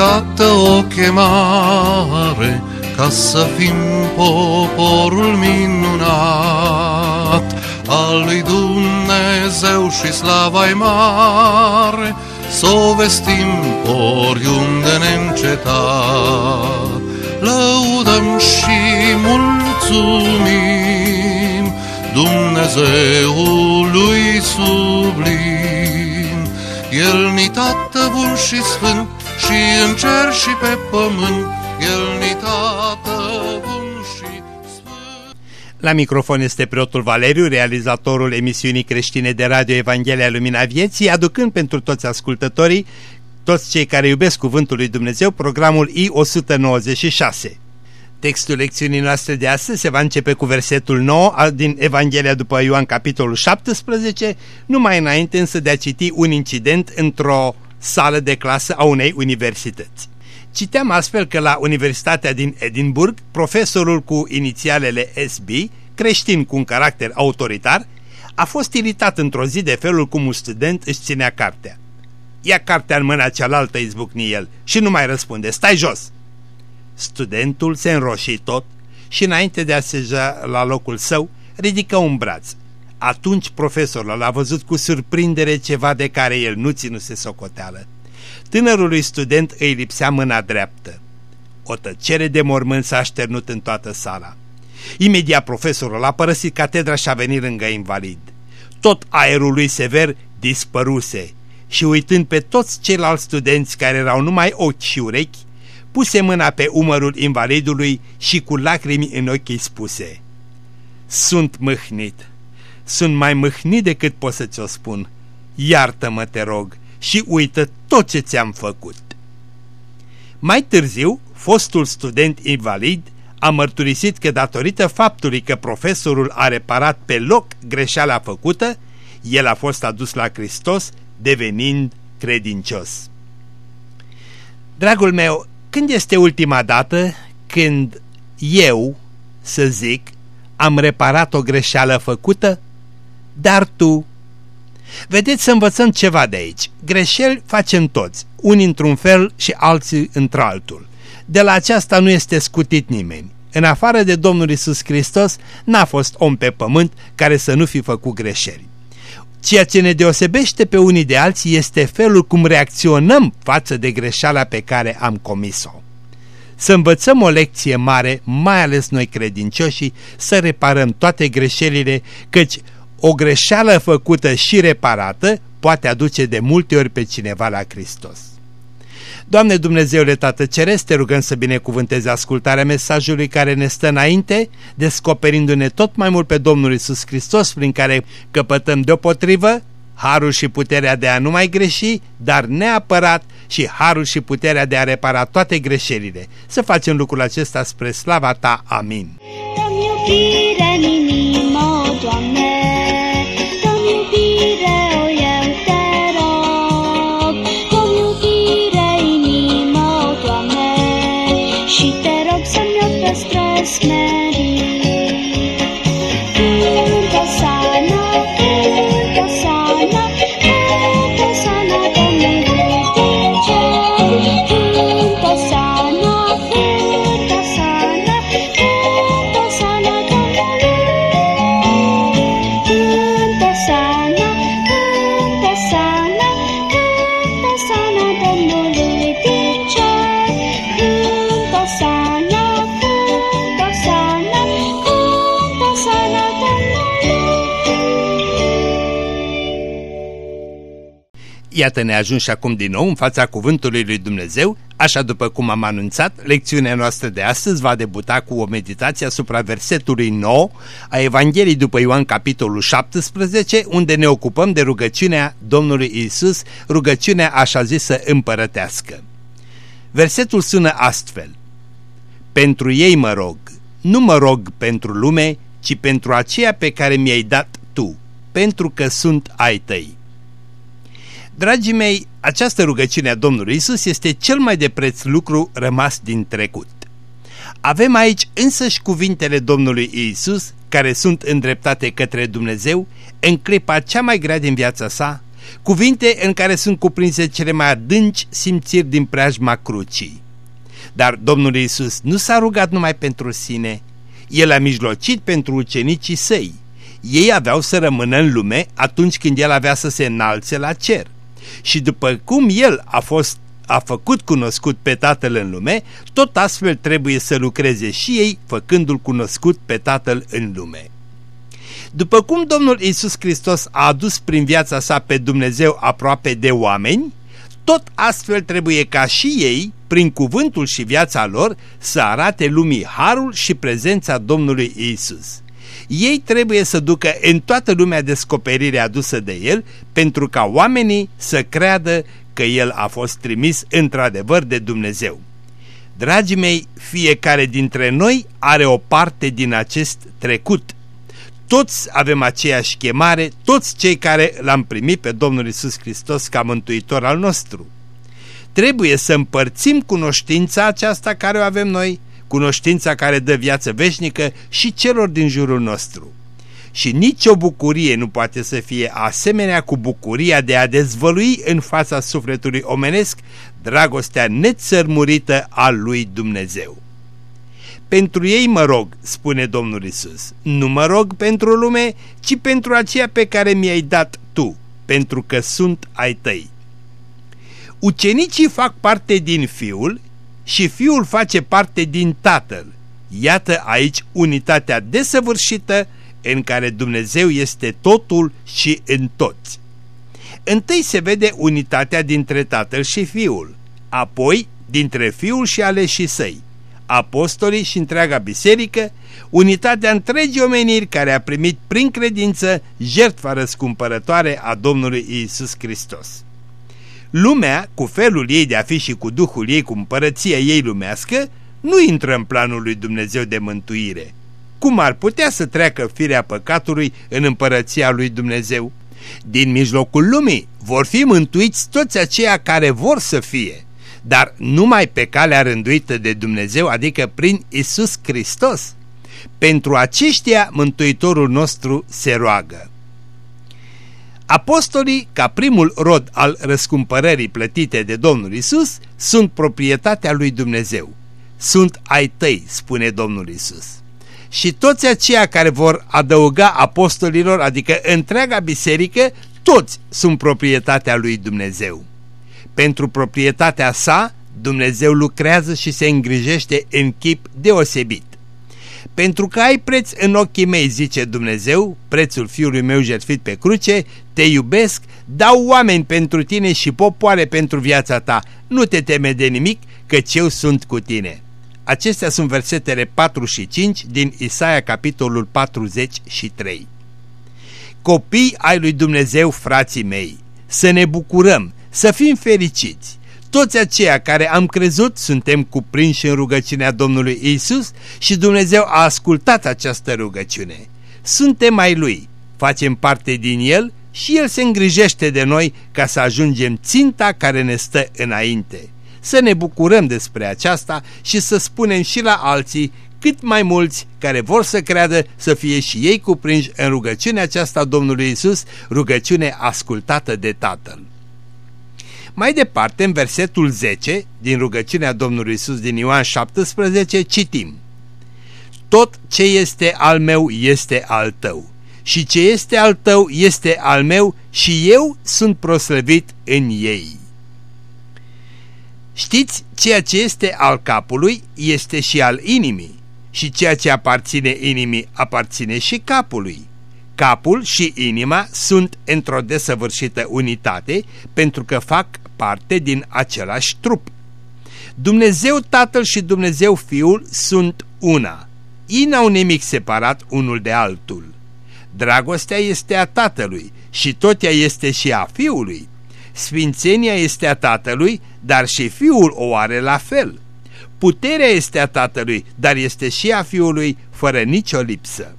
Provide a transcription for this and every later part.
iată o chemare ca să fim poporul minunat al lui Dumnezeu și slava mare, să o vestim oriunde neîncetat. Lăudăm și mulțumim Dumnezeului sublim. El ni tată bun și sfânt și în cer și pe pământ, El ni tată bun și sfânt. La microfon este preotul Valeriu, realizatorul emisiunii creștine de radio Evanghelia Lumina Vieții, aducând pentru toți ascultătorii, toți cei care iubesc Cuvântul lui Dumnezeu, programul I-196. Textul lecțiunii noastre de astăzi se va începe cu versetul 9 din Evanghelia după Ioan, capitolul 17, numai înainte însă de a citi un incident într-o sală de clasă a unei universități. Citeam astfel că la Universitatea din Edinburgh, profesorul cu inițialele SB, creștin cu un caracter autoritar, a fost iritat într-o zi de felul cum un student își ținea cartea. Ia cartea în mâna cealaltă, izbucni el, și nu mai răspunde, stai jos! Studentul se înroși tot și înainte de a se la locul său, ridică un braț. Atunci profesorul l-a văzut cu surprindere ceva de care el nu ținuse socoteală. Tânărului student îi lipsea mâna dreaptă. O tăcere de mormânt s-a așternut în toată sala. Imediat profesorul a părăsit catedra și a venit lângă invalid. Tot aerul lui sever dispăruse și uitând pe toți ceilalți studenți care erau numai ochi și urechi, puse mâna pe umărul invalidului și cu lacrimi în ochi îi spuse Sunt mâhnit, sunt mai mâhnit decât pot să ți-o spun. Iartă-mă, te rog, și uită tot ce ți-am făcut. Mai târziu, fostul student invalid a mărturisit că datorită faptului că profesorul a reparat pe loc greșeala făcută, el a fost adus la Hristos devenind credincios. Dragul meu, când este ultima dată când eu, să zic, am reparat o greșeală făcută? Dar tu... Vedeți să învățăm ceva de aici. Greșeli facem toți, unii într-un fel și alții într-altul. De la aceasta nu este scutit nimeni. În afară de Domnul Isus Hristos, n-a fost om pe pământ care să nu fi făcut greșeli. Ceea ce ne deosebește pe unii de alții este felul cum reacționăm față de greșeala pe care am comis-o. Să învățăm o lecție mare, mai ales noi credincioșii, să reparăm toate greșelile, căci o greșeală făcută și reparată poate aduce de multe ori pe cineva la Hristos. Doamne Dumnezeule Tată Ceresc, te rugăm să binecuvântezi ascultarea mesajului care ne stă înainte, descoperindu-ne tot mai mult pe Domnul Isus Hristos, prin care căpătăm deopotrivă harul și puterea de a nu mai greși, dar neapărat și harul și puterea de a repara toate greșelile. Să facem lucrul acesta spre slava Ta. Amin. Doamne, last me. Iată ne și acum din nou în fața cuvântului lui Dumnezeu, așa după cum am anunțat, lecțiunea noastră de astăzi va debuta cu o meditație asupra versetului 9 a Evangheliei după Ioan capitolul 17, unde ne ocupăm de rugăciunea Domnului Isus, rugăciunea așa zisă împărătească. Versetul sună astfel, Pentru ei mă rog, nu mă rog pentru lume, ci pentru aceea pe care mi-ai dat tu, pentru că sunt ai tăi. Dragii mei, această rugăciune a Domnului Isus este cel mai de preț lucru rămas din trecut. Avem aici însăși cuvintele Domnului Isus care sunt îndreptate către Dumnezeu în clipa cea mai grea din viața sa, cuvinte în care sunt cuprinse cele mai adânci simțiri din preajma crucii. Dar Domnul Iisus nu s-a rugat numai pentru sine, El a mijlocit pentru ucenicii săi. Ei aveau să rămână în lume atunci când El avea să se înalțe la cer. Și după cum El a fost a făcut cunoscut pe Tatăl în lume, tot astfel trebuie să lucreze și ei, făcându-L cunoscut pe Tatăl în lume. După cum Domnul Isus Hristos a adus prin viața sa pe Dumnezeu aproape de oameni, tot astfel trebuie ca și ei, prin cuvântul și viața lor, să arate lumii harul și prezența Domnului Isus. Ei trebuie să ducă în toată lumea descoperirea adusă de El pentru ca oamenii să creadă că El a fost trimis într-adevăr de Dumnezeu. Dragii mei, fiecare dintre noi are o parte din acest trecut. Toți avem aceeași chemare, toți cei care l-am primit pe Domnul Isus Hristos ca mântuitor al nostru. Trebuie să împărțim cunoștința aceasta care o avem noi, cunoștința care dă viață veșnică și celor din jurul nostru și nicio bucurie nu poate să fie asemenea cu bucuria de a dezvălui în fața sufletului omenesc dragostea nețărmurită a lui Dumnezeu. Pentru ei mă rog, spune Domnul Isus, nu mă rog pentru lume, ci pentru aceea pe care mi-ai dat tu, pentru că sunt ai tăi. Ucenicii fac parte din Fiul și Fiul face parte din Tatăl. Iată aici unitatea desăvârșită în care Dumnezeu este totul și în toți. Întâi se vede unitatea dintre Tatăl și Fiul, apoi dintre Fiul și aleșii săi, apostolii și întreaga biserică, unitatea întregii omeniri care a primit prin credință jertfa răscumpărătoare a Domnului Isus Hristos. Lumea, cu felul ei de a fi și cu Duhul ei, cu împărăția ei lumească, nu intră în planul lui Dumnezeu de mântuire – cum ar putea să treacă firea păcatului în împărăția lui Dumnezeu? Din mijlocul lumii vor fi mântuiți toți aceia care vor să fie, dar numai pe calea rânduită de Dumnezeu, adică prin Isus Hristos. Pentru aceștia Mântuitorul nostru se roagă. Apostolii, ca primul rod al răscumpărării plătite de Domnul Isus, sunt proprietatea lui Dumnezeu. Sunt ai tăi, spune Domnul Isus și toți aceia care vor adăuga apostolilor, adică întreaga biserică, toți sunt proprietatea lui Dumnezeu. Pentru proprietatea sa, Dumnezeu lucrează și se îngrijește în chip deosebit. Pentru că ai preț în ochii mei, zice Dumnezeu, prețul fiului meu jertfit pe cruce, te iubesc, dau oameni pentru tine și popoare pentru viața ta. Nu te teme de nimic, căci eu sunt cu tine. Acestea sunt versetele 4 și 5 din Isaia capitolul 43. Copii ai lui Dumnezeu, frații mei, să ne bucurăm, să fim fericiți. Toți aceia care am crezut suntem cuprinși în rugăciunea Domnului Isus și Dumnezeu a ascultat această rugăciune. Suntem ai Lui, facem parte din El și El se îngrijește de noi ca să ajungem ținta care ne stă înainte să ne bucurăm despre aceasta și să spunem și la alții cât mai mulți care vor să creadă să fie și ei cuprinși în rugăciunea aceasta Domnului Isus, rugăciune ascultată de Tatăl. Mai departe, în versetul 10 din rugăciunea Domnului Isus din Ioan 17, citim Tot ce este al meu este al tău și ce este al tău este al meu și eu sunt proslăvit în ei. Știți, ceea ce este al capului este și al inimii și ceea ce aparține inimii aparține și capului. Capul și inima sunt într-o desăvârșită unitate pentru că fac parte din același trup. Dumnezeu Tatăl și Dumnezeu Fiul sunt una. Ei n-au nimic separat unul de altul. Dragostea este a Tatălui și tot ea este și a Fiului. Sfințenia este a Tatălui, dar și Fiul o are la fel. Puterea este a Tatălui, dar este și a Fiului, fără nicio lipsă.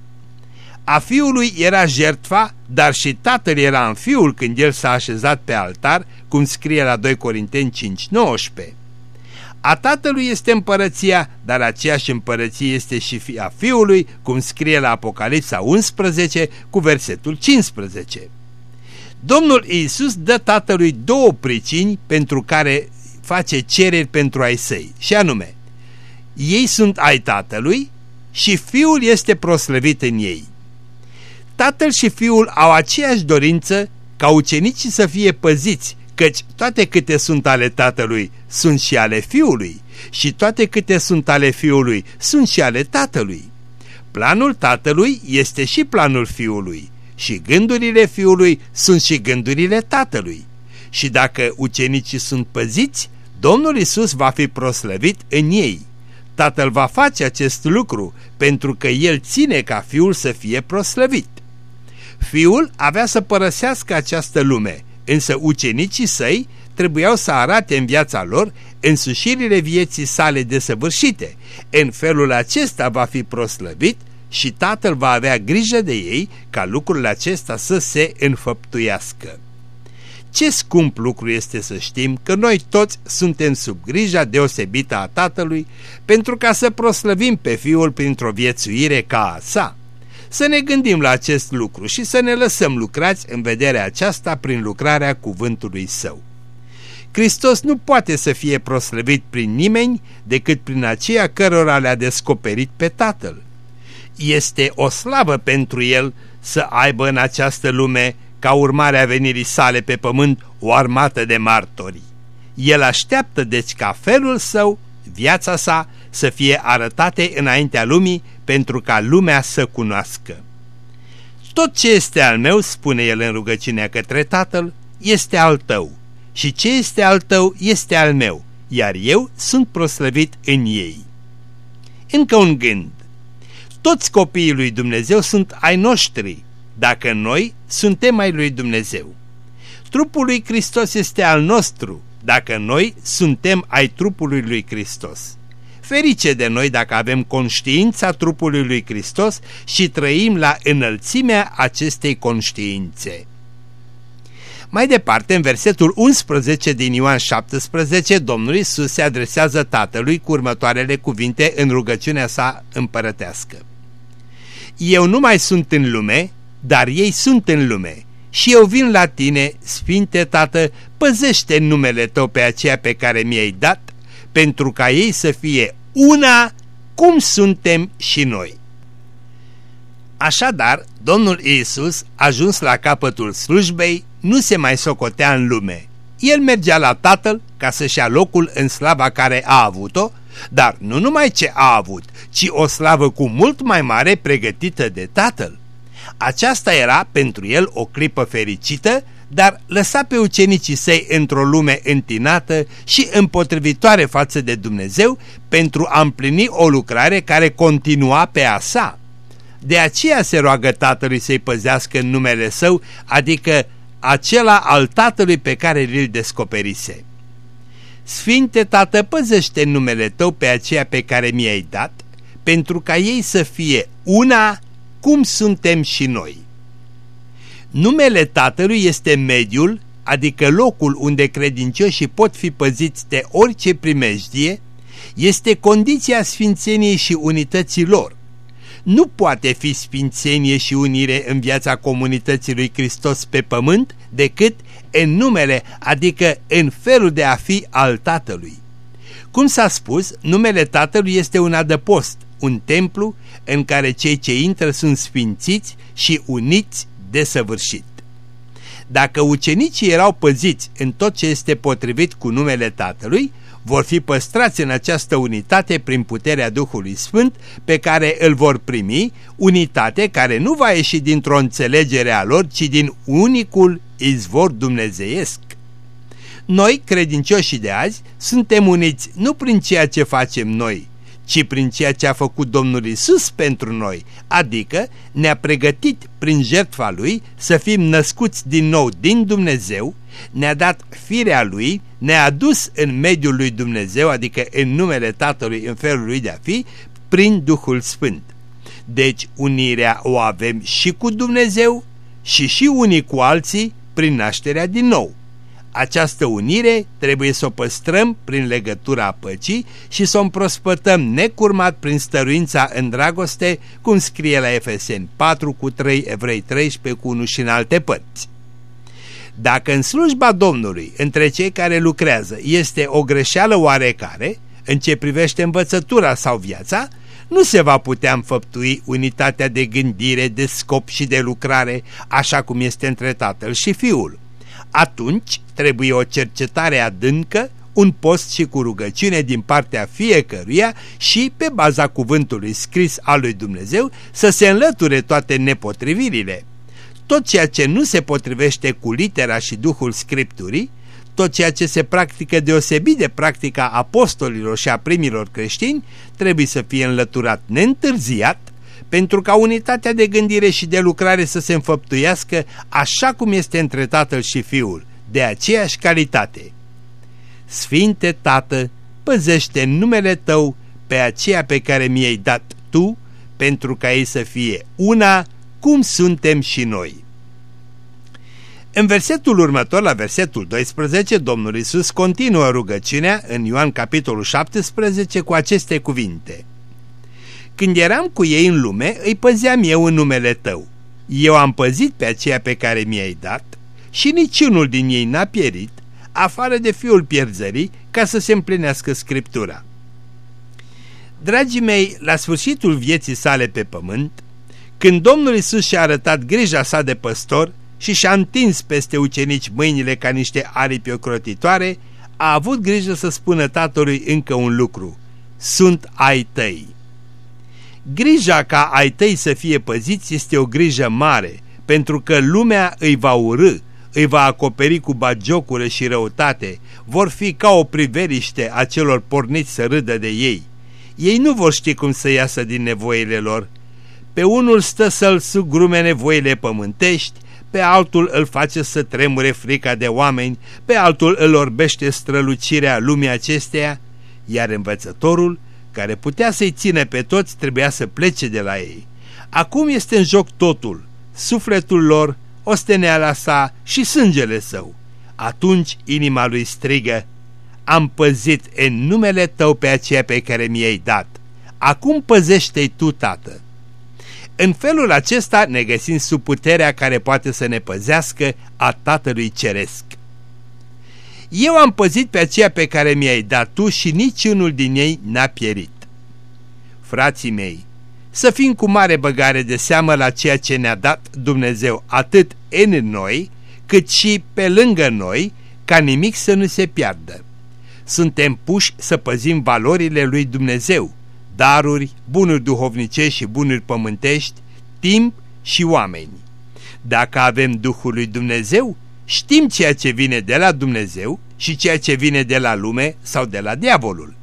A Fiului era jertfa, dar și Tatăl era în Fiul când el s-a așezat pe altar, cum scrie la 2 Corinteni 5:19. A Tatălui este împărăția, dar aceeași împărăție este și a Fiului, cum scrie la Apocalipsa 11 cu versetul 15. Domnul Iisus dă tatălui două pricini pentru care face cereri pentru ai săi, și anume, ei sunt ai tatălui și fiul este proslăvit în ei. Tatăl și fiul au aceeași dorință ca ucenicii să fie păziți, căci toate câte sunt ale tatălui sunt și ale fiului și toate câte sunt ale fiului sunt și ale tatălui. Planul tatălui este și planul fiului și gândurile fiului sunt și gândurile tatălui. Și dacă ucenicii sunt păziți, Domnul Isus va fi proslăvit în ei. Tatăl va face acest lucru pentru că el ține ca fiul să fie proslăvit. Fiul avea să părăsească această lume, însă ucenicii săi trebuiau să arate în viața lor însușirile vieții sale desăvârșite. În felul acesta va fi proslăvit și tatăl va avea grijă de ei ca lucrul acesta să se înfăptuiască. Ce scump lucru este să știm că noi toți suntem sub grija deosebită a Tatălui pentru ca să proslăvim pe Fiul printr-o viețuire ca a sa. Să ne gândim la acest lucru și să ne lăsăm lucrați în vederea aceasta prin lucrarea cuvântului Său. Hristos nu poate să fie proslăvit prin nimeni decât prin aceea cărora le-a descoperit pe Tatăl. Este o slavă pentru El să aibă în această lume ca urmare a venirii sale pe pământ o armată de martori. El așteaptă deci ca felul său, viața sa, să fie arătate înaintea lumii pentru ca lumea să cunoască. Tot ce este al meu, spune el în rugăciunea către Tatăl, este al tău și ce este al tău este al meu, iar eu sunt proslăvit în ei. Încă un gând. Toți copiii lui Dumnezeu sunt ai noștri, dacă noi suntem ai lui Dumnezeu. Trupul lui Hristos este al nostru, dacă noi suntem ai trupului lui Hristos. Ferice de noi dacă avem conștiința trupului lui Hristos și trăim la înălțimea acestei conștiințe. Mai departe, în versetul 11 din Ioan 17, Domnul Iisus se adresează Tatălui cu următoarele cuvinte în rugăciunea sa împărătească. Eu nu mai sunt în lume, dar ei sunt în lume. Și eu vin la tine, Sfinte Tată, păzește numele tău pe aceea pe care mi-ai dat, pentru ca ei să fie una cum suntem și noi. Așadar, Domnul Iisus, ajuns la capătul slujbei, nu se mai socotea în lume. El mergea la Tatăl ca să-și ia locul în slava care a avut-o, dar nu numai ce a avut, ci o slavă cu mult mai mare pregătită de Tatăl. Aceasta era pentru el o clipă fericită, dar lăsa pe ucenicii săi într-o lume întinată și împotrivitoare față de Dumnezeu pentru a împlini o lucrare care continua pe a sa. De aceea se roagă Tatălui să-i păzească în numele său, adică acela al Tatălui pe care îl descoperise. Sfinte Tată, păzește numele Tău pe aceea pe care mi-ai dat, pentru ca ei să fie una cum suntem și noi. Numele Tatălui este mediul, adică locul unde credincioșii pot fi păziți de orice primejdie, este condiția sfințeniei și unității lor. Nu poate fi sfințenie și unire în viața comunității lui Hristos pe pământ decât în numele, adică în felul de a fi al Tatălui. Cum s-a spus, numele Tatălui este un adăpost, un templu în care cei ce intră sunt sfințiți și uniți de săvârșit. Dacă ucenicii erau păziți în tot ce este potrivit cu numele Tatălui, vor fi păstrați în această unitate prin puterea Duhului Sfânt pe care îl vor primi, unitate care nu va ieși dintr-o înțelegere a lor, ci din unicul izvor dumnezeiesc. Noi, credincioșii de azi, suntem uniți nu prin ceea ce facem noi, ci prin ceea ce a făcut Domnul Isus pentru noi, adică ne-a pregătit prin jertfa Lui să fim născuți din nou din Dumnezeu, ne-a dat firea Lui, ne-a adus în mediul lui Dumnezeu, adică în numele Tatălui, în felul Lui de a fi, prin Duhul Sfânt. Deci unirea o avem și cu Dumnezeu și și unii cu alții prin nașterea din nou. Această unire trebuie să o păstrăm prin legătura păcii și să o împrospătăm necurmat prin stăruința în dragoste, cum scrie la Efeseni 4 cu 3, Evrei 13 cu 1 și în alte părți. Dacă în slujba Domnului, între cei care lucrează, este o greșeală oarecare, în ce privește învățătura sau viața, nu se va putea înfăptui unitatea de gândire, de scop și de lucrare, așa cum este între tatăl și fiul. Atunci trebuie o cercetare adâncă, un post și cu rugăciune din partea fiecăruia și, pe baza cuvântului scris al lui Dumnezeu, să se înlăture toate nepotrivirile. Tot ceea ce nu se potrivește cu litera și duhul Scripturii, tot ceea ce se practică deosebit de practica apostolilor și a primilor creștini trebuie să fie înlăturat neîntârziat pentru ca unitatea de gândire și de lucrare să se înfăptuiască așa cum este între tatăl și fiul, de aceeași calitate. Sfinte Tată, păzește numele Tău pe aceea pe care mi-ai dat Tu, pentru ca ei să fie una cum suntem și noi. În versetul următor, la versetul 12, Domnul Isus continuă rugăciunea în Ioan capitolul 17 cu aceste cuvinte. Când eram cu ei în lume, îi păzeam eu în numele tău. Eu am păzit pe aceea pe care mi-ai dat și niciunul din ei n-a pierit, afară de fiul pierzării, ca să se împlinească Scriptura. Dragii mei, la sfârșitul vieții sale pe pământ, când Domnul Isus și-a arătat grija sa de păstor, și și-a întins peste ucenici mâinile ca niște aripi ocrotitoare, a avut grijă să spună tatălui încă un lucru. Sunt ai tăi. Grija ca ai tăi să fie păziți este o grijă mare, pentru că lumea îi va urâ, îi va acoperi cu bagiocură și răutate, vor fi ca o priveriște a celor porniți să râdă de ei. Ei nu vor ști cum să iasă din nevoile lor. Pe unul stă să-l sugrume nevoile pământești, pe altul îl face să tremure frica de oameni, pe altul îl orbește strălucirea lumii acesteia, iar învățătorul, care putea să-i ține pe toți, trebuia să plece de la ei. Acum este în joc totul, sufletul lor, osteneala sa și sângele său. Atunci inima lui strigă, am păzit în numele tău pe aceea pe care mi-ai dat. Acum păzește-i tu, tată. În felul acesta ne găsim sub puterea care poate să ne păzească a Tatălui Ceresc. Eu am păzit pe aceea pe care mi-ai dat tu și niciunul din ei n-a pierit. Frații mei, să fim cu mare băgare de seamă la ceea ce ne-a dat Dumnezeu atât în noi, cât și pe lângă noi, ca nimic să nu se piardă. Suntem puși să păzim valorile lui Dumnezeu, daruri, bunuri duhovnicești și bunuri pământești, timp și oameni. Dacă avem Duhul lui Dumnezeu, știm ceea ce vine de la Dumnezeu și ceea ce vine de la lume sau de la diavolul.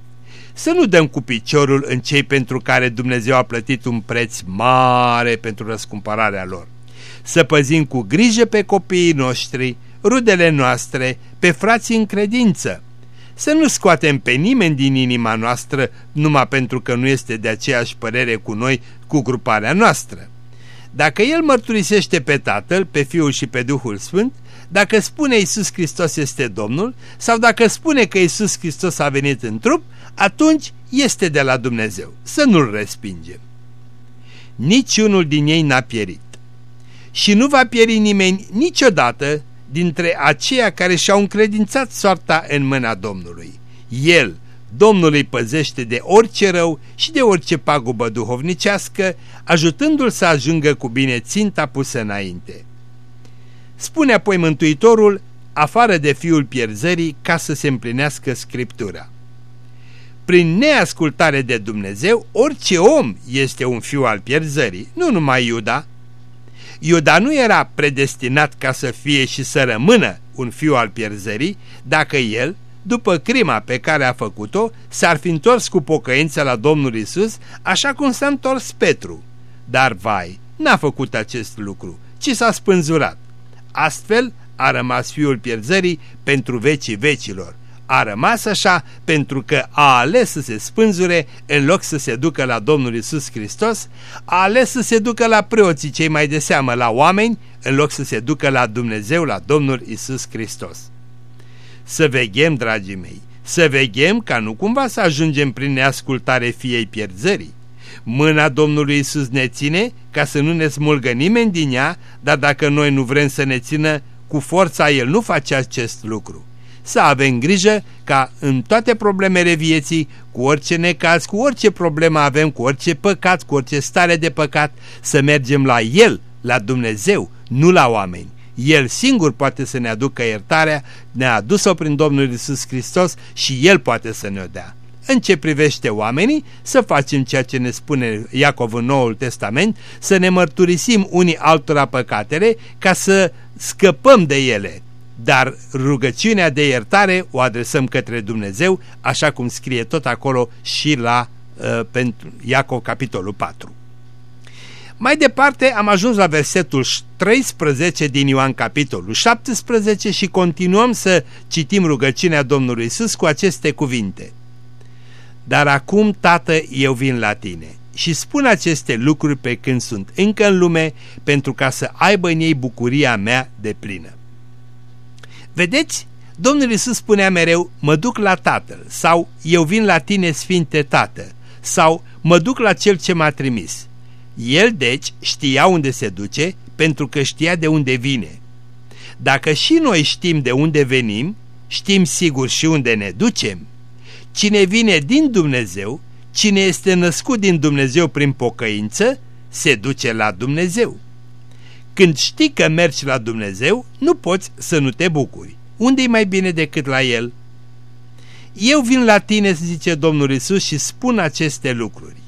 Să nu dăm cu piciorul în cei pentru care Dumnezeu a plătit un preț mare pentru răscumpărarea lor. Să păzim cu grijă pe copiii noștri, rudele noastre, pe frații în credință, să nu scoatem pe nimeni din inima noastră numai pentru că nu este de aceeași părere cu noi, cu gruparea noastră. Dacă El mărturisește pe Tatăl, pe Fiul și pe Duhul Sfânt, dacă spune Iisus Hristos este Domnul sau dacă spune că Iisus Hristos a venit în trup, atunci este de la Dumnezeu. Să nu-L respingem. Niciunul din ei n-a pierit. Și nu va pieri nimeni niciodată dintre aceia care și-au încredințat soarta în mâna Domnului. El, Domnul îi păzește de orice rău și de orice pagubă duhovnicească, ajutându-l să ajungă cu bine ținta pusă înainte. Spune apoi Mântuitorul, afară de fiul pierzării, ca să se împlinească Scriptura. Prin neascultare de Dumnezeu, orice om este un fiu al pierzării, nu numai Iuda, Iuda nu era predestinat ca să fie și să rămână un fiu al pierzării dacă el, după crima pe care a făcut-o, s-ar fi întors cu pocăință la Domnul Isus, așa cum s-a întors Petru. Dar, vai, n-a făcut acest lucru, ci s-a spânzurat. Astfel a rămas fiul pierzării pentru vecii vecilor, a rămas așa pentru că a ales să se spânzure în loc să se ducă la Domnul Isus Hristos, a ales să se ducă la preoții cei mai de seamă, la oameni, în loc să se ducă la Dumnezeu, la Domnul Isus Hristos. Să veghem, dragii mei, să veghem ca nu cumva să ajungem prin neascultare fiei pierzării. Mâna Domnului Isus ne ține ca să nu ne smulgă nimeni din ea, dar dacă noi nu vrem să ne țină, cu forța El nu face acest lucru. Să avem grijă ca în toate problemele vieții, cu orice necaz, cu orice problemă avem, cu orice păcat, cu orice stare de păcat, să mergem la El, la Dumnezeu, nu la oameni. El singur poate să ne aducă iertarea, ne-a adus-o prin Domnul Isus Hristos și El poate să ne-o dea. În ce privește oamenii, să facem ceea ce ne spune Iacov în Noul Testament, să ne mărturisim unii altora păcatele ca să scăpăm de ele. Dar rugăciunea de iertare o adresăm către Dumnezeu, așa cum scrie tot acolo și la uh, pentru Iacov capitolul 4. Mai departe am ajuns la versetul 13 din Ioan capitolul 17 și continuăm să citim rugăciunea Domnului Isus cu aceste cuvinte. Dar acum, Tată, eu vin la tine și spun aceste lucruri pe când sunt încă în lume, pentru ca să aibă în ei bucuria mea de plină. Vedeți? Domnul Iisus spunea mereu, mă duc la Tatăl, sau eu vin la tine, Sfinte Tată, sau mă duc la Cel ce m-a trimis. El, deci, știa unde se duce, pentru că știa de unde vine. Dacă și noi știm de unde venim, știm sigur și unde ne ducem. Cine vine din Dumnezeu, cine este născut din Dumnezeu prin pocăință, se duce la Dumnezeu. Când știi că mergi la Dumnezeu, nu poți să nu te bucuri. Unde e mai bine decât la El? Eu vin la tine, zice Domnul Isus, și spun aceste lucruri.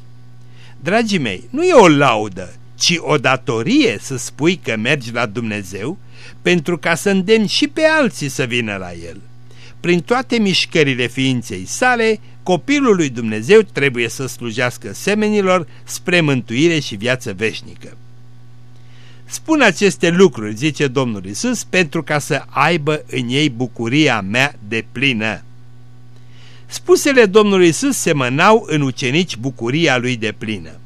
Dragii mei, nu e o laudă, ci o datorie să spui că mergi la Dumnezeu pentru ca să îndemni și pe alții să vină la El. Prin toate mișcările ființei sale, copilul lui Dumnezeu trebuie să slujească semenilor spre mântuire și viață veșnică. Spun aceste lucruri, zice Domnul Isus, pentru ca să aibă în ei bucuria mea de plină. Spusele Domnului Isus semănau în ucenici bucuria lui de plină.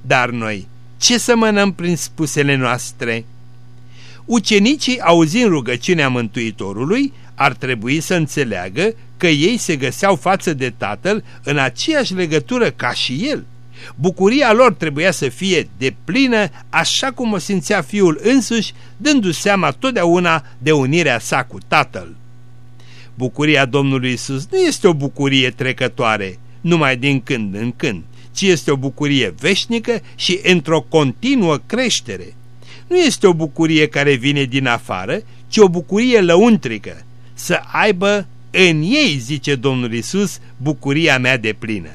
Dar noi, ce semănăm prin spusele noastre? Ucenicii, auzind rugăciunea Mântuitorului, ar trebui să înțeleagă că ei se găseau față de Tatăl în aceeași legătură ca și El. Bucuria lor trebuia să fie de plină, așa cum o simțea Fiul însuși, dându seama totdeauna de unirea sa cu Tatăl. Bucuria Domnului Isus nu este o bucurie trecătoare, numai din când în când, ci este o bucurie veșnică și într-o continuă creștere. Nu este o bucurie care vine din afară, ci o bucurie lăuntrică, să aibă în ei, zice Domnul Isus, bucuria mea de plină.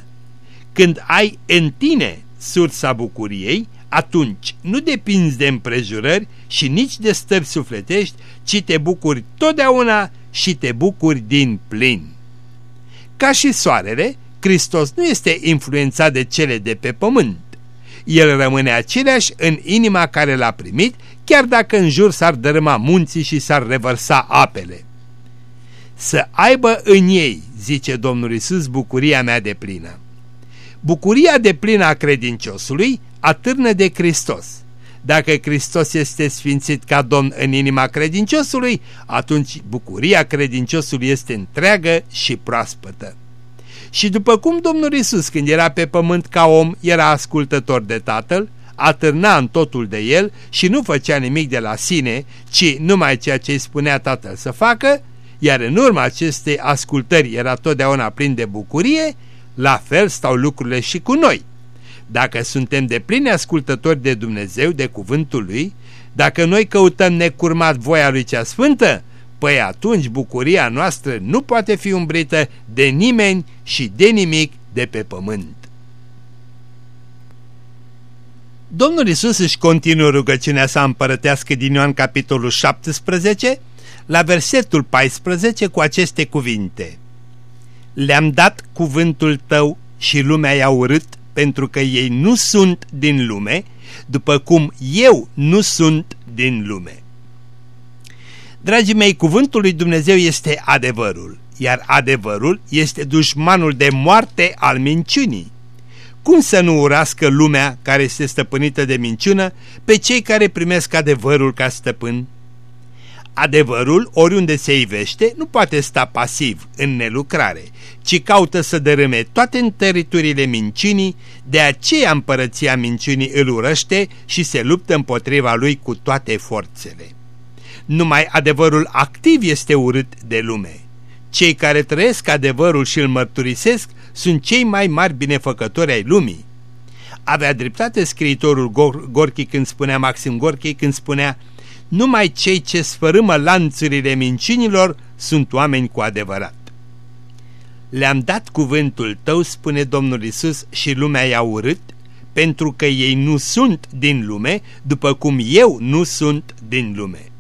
Când ai în tine sursa bucuriei, atunci nu depinzi de împrejurări și nici de stări sufletești, ci te bucuri totdeauna și te bucuri din plin. Ca și soarele, Hristos nu este influențat de cele de pe pământ. El rămâne același în inima care l-a primit, chiar dacă în jur s-ar dărâma munții și s-ar revărsa apele. Să aibă în ei, zice Domnul Isus, bucuria mea de plină. Bucuria de plină a credinciosului atârnă de Hristos. Dacă Hristos este sfințit ca Domn în inima credinciosului, atunci bucuria credinciosului este întreagă și proaspătă. Și după cum Domnul Isus când era pe pământ ca om era ascultător de Tatăl, atârna în totul de el și nu făcea nimic de la sine, ci numai ceea ce îi spunea Tatăl să facă, iar în urma acestei ascultări era totdeauna plin de bucurie, la fel stau lucrurile și cu noi. Dacă suntem de pline ascultători de Dumnezeu, de cuvântul Lui, dacă noi căutăm necurmat voia Lui cea Sfântă, păi atunci bucuria noastră nu poate fi umbrită de nimeni și de nimic de pe pământ. Domnul Isus își continuă rugăciunea sa împărătească din Ioan capitolul 17, la versetul 14 cu aceste cuvinte. Le-am dat cuvântul tău și lumea i-a urât pentru că ei nu sunt din lume, după cum eu nu sunt din lume. Dragii mei, cuvântul lui Dumnezeu este adevărul, iar adevărul este dușmanul de moarte al minciunii. Cum să nu urască lumea care este stăpânită de minciună pe cei care primesc adevărul ca stăpân? Adevărul, oriunde se ivește, nu poate sta pasiv, în nelucrare, ci caută să dărâme toate întăriturile mincinii, de aceea împărăția minciunii îl urăște și se luptă împotriva lui cu toate forțele. Numai adevărul activ este urât de lume. Cei care trăiesc adevărul și îl mărturisesc sunt cei mai mari binefăcători ai lumii. Avea dreptate scriitorul Gorki când spunea Maxim Gorki când spunea numai cei ce sfărâmă lanțurile minciunilor sunt oameni cu adevărat. Le-am dat cuvântul tău, spune Domnul Isus, și lumea i-a urât, pentru că ei nu sunt din lume, după cum eu nu sunt din lume.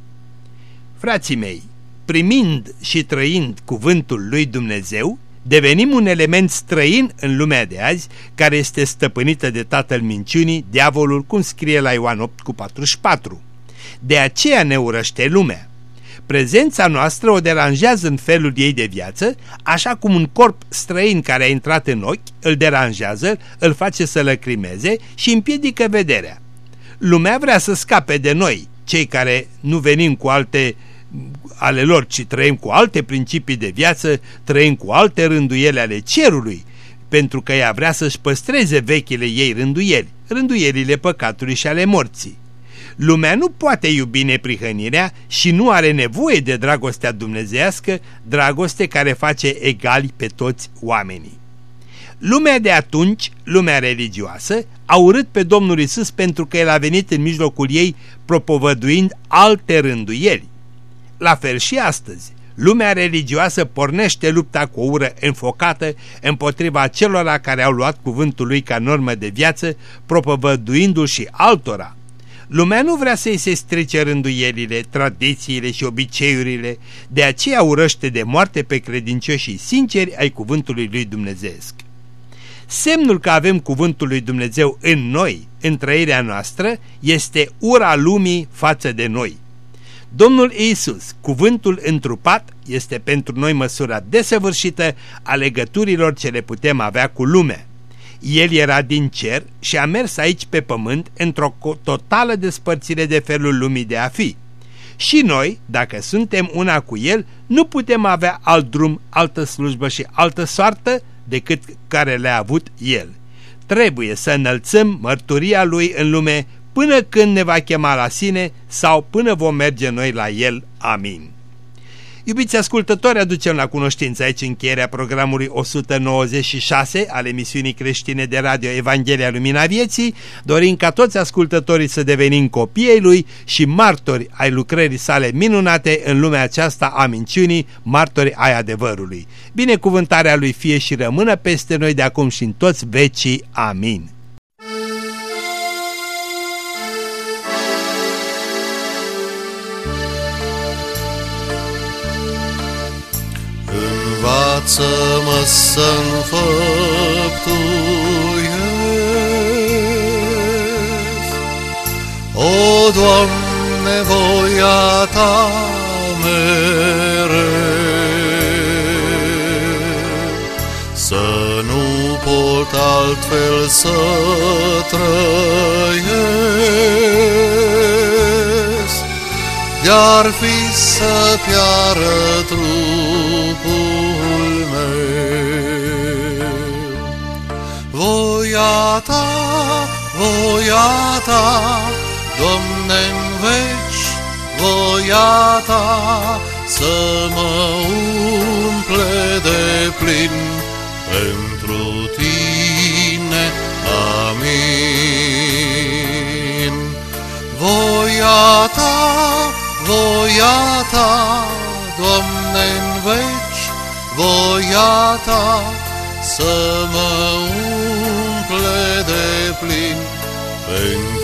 Frații mei, primind și trăind cuvântul lui Dumnezeu, devenim un element străin în lumea de azi, care este stăpânită de tatăl minciunii, diavolul, cum scrie la Ioan 8 cu 44. De aceea ne urăște lumea. Prezența noastră o deranjează în felul ei de viață, așa cum un corp străin care a intrat în ochi îl deranjează, îl face să lăcrimeze și împiedică vederea. Lumea vrea să scape de noi, cei care nu venim cu alte ale lor, ci trăim cu alte principii de viață, trăim cu alte rânduiele ale cerului, pentru că ea vrea să-și păstreze vechile ei rânduieli, rânduielile păcatului și ale morții. Lumea nu poate iubi neprihănirea și nu are nevoie de dragostea dumnezească, dragoste care face egali pe toți oamenii. Lumea de atunci, lumea religioasă, a urât pe Domnul Isus pentru că El a venit în mijlocul ei propovăduind alte rânduieli. La fel și astăzi, lumea religioasă pornește lupta cu o ură înfocată împotriva celor care au luat cuvântul lui ca normă de viață, propovăduindu-l și altora. Lumea nu vrea să-i se strice rânduielile, tradițiile și obiceiurile, de aceea urăște de moarte pe credincioșii sinceri ai cuvântului lui Dumnezeesc. Semnul că avem cuvântul lui Dumnezeu în noi, în trăirea noastră, este ura lumii față de noi. Domnul Iisus, cuvântul întrupat, este pentru noi măsura desăvârșită a legăturilor ce le putem avea cu lumea. El era din cer și a mers aici pe pământ într-o totală despărțire de felul lumii de a fi. Și noi, dacă suntem una cu El, nu putem avea alt drum, altă slujbă și altă soartă decât care le-a avut El. Trebuie să înălțăm mărturia Lui în lume până când ne va chema la sine sau până vom merge noi la El. Amin. Iubiți ascultători, aducem la cunoștință aici încheierea programului 196 al emisiunii creștine de radio Evanghelia Lumina Vieții, dorim ca toți ascultătorii să devenim copiii lui și martori ai lucrării sale minunate în lumea aceasta a minciunii, martori ai adevărului. Binecuvântarea lui fie și rămână peste noi de acum și în toți vecii. Amin. Învață-mă să-mi O, Doamne, voia Ta mereu, Să nu pot altfel să trăiesc, De-ar fi să piară trupul voia ta, voia ta, Doamne, în veci, voia ta, să mă umple de plin pentru tine. Amin. Voia ta, voia ta, Doamne, în veci, voia ta, să mă umple de plin pentru